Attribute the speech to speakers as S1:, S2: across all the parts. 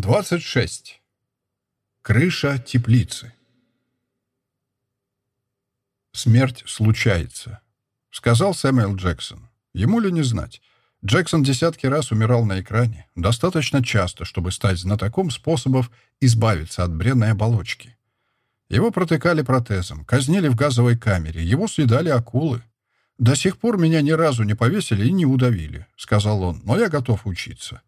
S1: 26. Крыша теплицы. «Смерть случается», — сказал Сэмюэл Джексон. Ему ли не знать? Джексон десятки раз умирал на экране, достаточно часто, чтобы стать знатоком способов избавиться от бренной оболочки. Его протыкали протезом, казнили в газовой камере, его съедали акулы. «До сих пор меня ни разу не повесили и не удавили», — сказал он, — «но я готов учиться».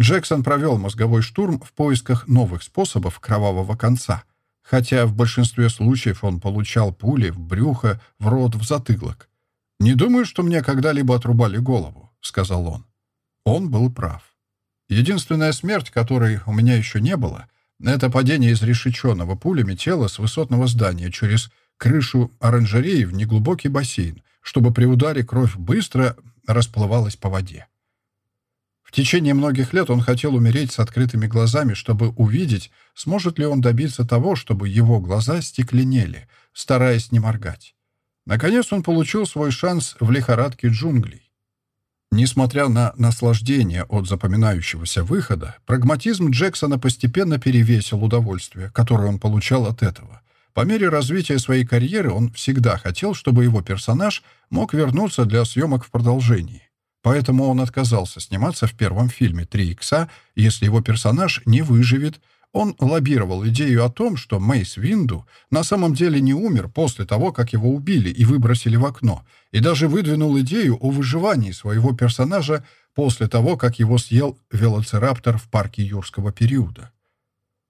S1: Джексон провел мозговой штурм в поисках новых способов кровавого конца, хотя в большинстве случаев он получал пули в брюхо, в рот, в затылок. «Не думаю, что мне когда-либо отрубали голову», — сказал он. Он был прав. Единственная смерть, которой у меня еще не было, это падение из решеченного пулями тела с высотного здания через крышу оранжереи в неглубокий бассейн, чтобы при ударе кровь быстро расплывалась по воде. В течение многих лет он хотел умереть с открытыми глазами, чтобы увидеть, сможет ли он добиться того, чтобы его глаза стекленели, стараясь не моргать. Наконец он получил свой шанс в лихорадке джунглей. Несмотря на наслаждение от запоминающегося выхода, прагматизм Джексона постепенно перевесил удовольствие, которое он получал от этого. По мере развития своей карьеры он всегда хотел, чтобы его персонаж мог вернуться для съемок в продолжении. Поэтому он отказался сниматься в первом фильме «Три икса», если его персонаж не выживет. Он лоббировал идею о том, что Мейс Винду на самом деле не умер после того, как его убили и выбросили в окно, и даже выдвинул идею о выживании своего персонажа после того, как его съел велоцираптор в парке юрского периода.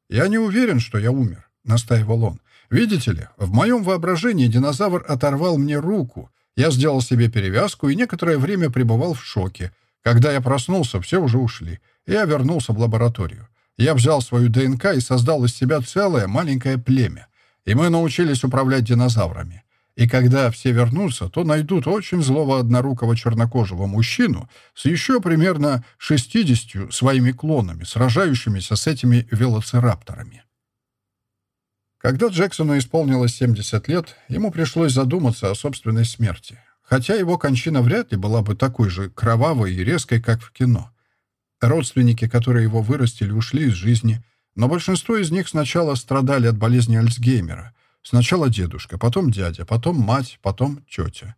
S1: «Я не уверен, что я умер», — настаивал он. «Видите ли, в моем воображении динозавр оторвал мне руку, я сделал себе перевязку и некоторое время пребывал в шоке. Когда я проснулся, все уже ушли. Я вернулся в лабораторию. Я взял свою ДНК и создал из себя целое маленькое племя. И мы научились управлять динозаврами. И когда все вернутся, то найдут очень злого однорукого чернокожего мужчину с еще примерно 60 своими клонами, сражающимися с этими велоцирапторами. Когда Джексону исполнилось 70 лет, ему пришлось задуматься о собственной смерти, хотя его кончина вряд ли была бы такой же кровавой и резкой, как в кино. Родственники, которые его вырастили, ушли из жизни, но большинство из них сначала страдали от болезни Альцгеймера. Сначала дедушка, потом дядя, потом мать, потом тетя.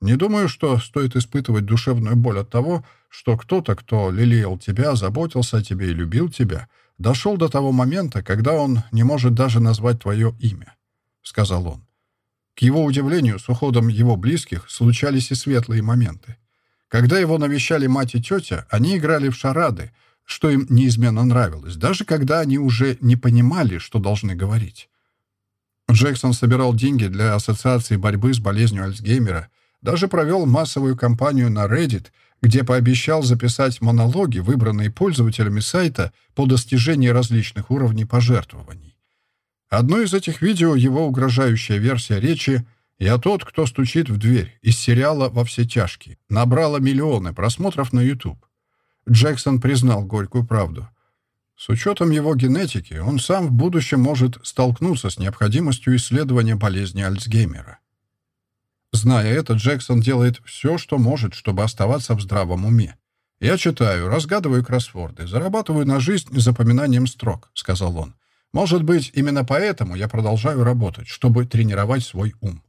S1: Не думаю, что стоит испытывать душевную боль от того, что кто-то, кто лелеял тебя, заботился о тебе и любил тебя — дошел до того момента, когда он не может даже назвать твое имя», — сказал он. К его удивлению, с уходом его близких случались и светлые моменты. Когда его навещали мать и тетя, они играли в шарады, что им неизменно нравилось, даже когда они уже не понимали, что должны говорить. Джексон собирал деньги для Ассоциации борьбы с болезнью Альцгеймера, даже провел массовую кампанию на Reddit, где пообещал записать монологи, выбранные пользователями сайта по достижении различных уровней пожертвований. Одно из этих видео — его угрожающая версия речи «Я тот, кто стучит в дверь» из сериала «Во все тяжкие» набрала миллионы просмотров на YouTube. Джексон признал горькую правду. С учетом его генетики, он сам в будущем может столкнуться с необходимостью исследования болезни Альцгеймера. Зная это, Джексон делает все, что может, чтобы оставаться в здравом уме. «Я читаю, разгадываю кроссворды, зарабатываю на жизнь запоминанием строк», — сказал он. «Может быть, именно поэтому я продолжаю работать, чтобы тренировать свой ум».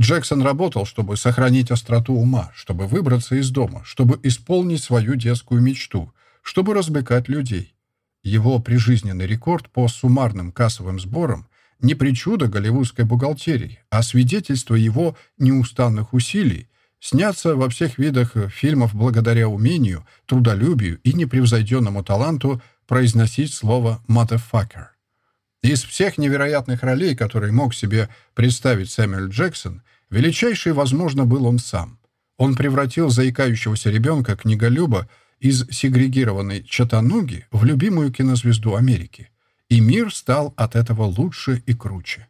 S1: Джексон работал, чтобы сохранить остроту ума, чтобы выбраться из дома, чтобы исполнить свою детскую мечту, чтобы развлекать людей. Его прижизненный рекорд по суммарным кассовым сборам не причуда голливудской бухгалтерии, а свидетельство его неустанных усилий сняться во всех видах фильмов благодаря умению, трудолюбию и непревзойденному таланту произносить слово «motherfucker». Из всех невероятных ролей, которые мог себе представить Сэмюэл Джексон, величайший, возможно, был он сам. Он превратил заикающегося ребенка-книголюба из сегрегированной Чатануги в любимую кинозвезду Америки – и мир стал от этого лучше и круче.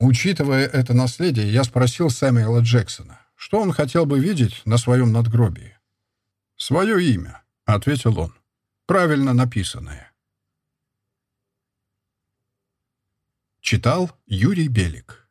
S1: Учитывая это наследие, я спросил Сэмюэла Джексона, что он хотел бы видеть на своем надгробии. «Свое имя», — ответил он, — «правильно написанное». Читал Юрий Белик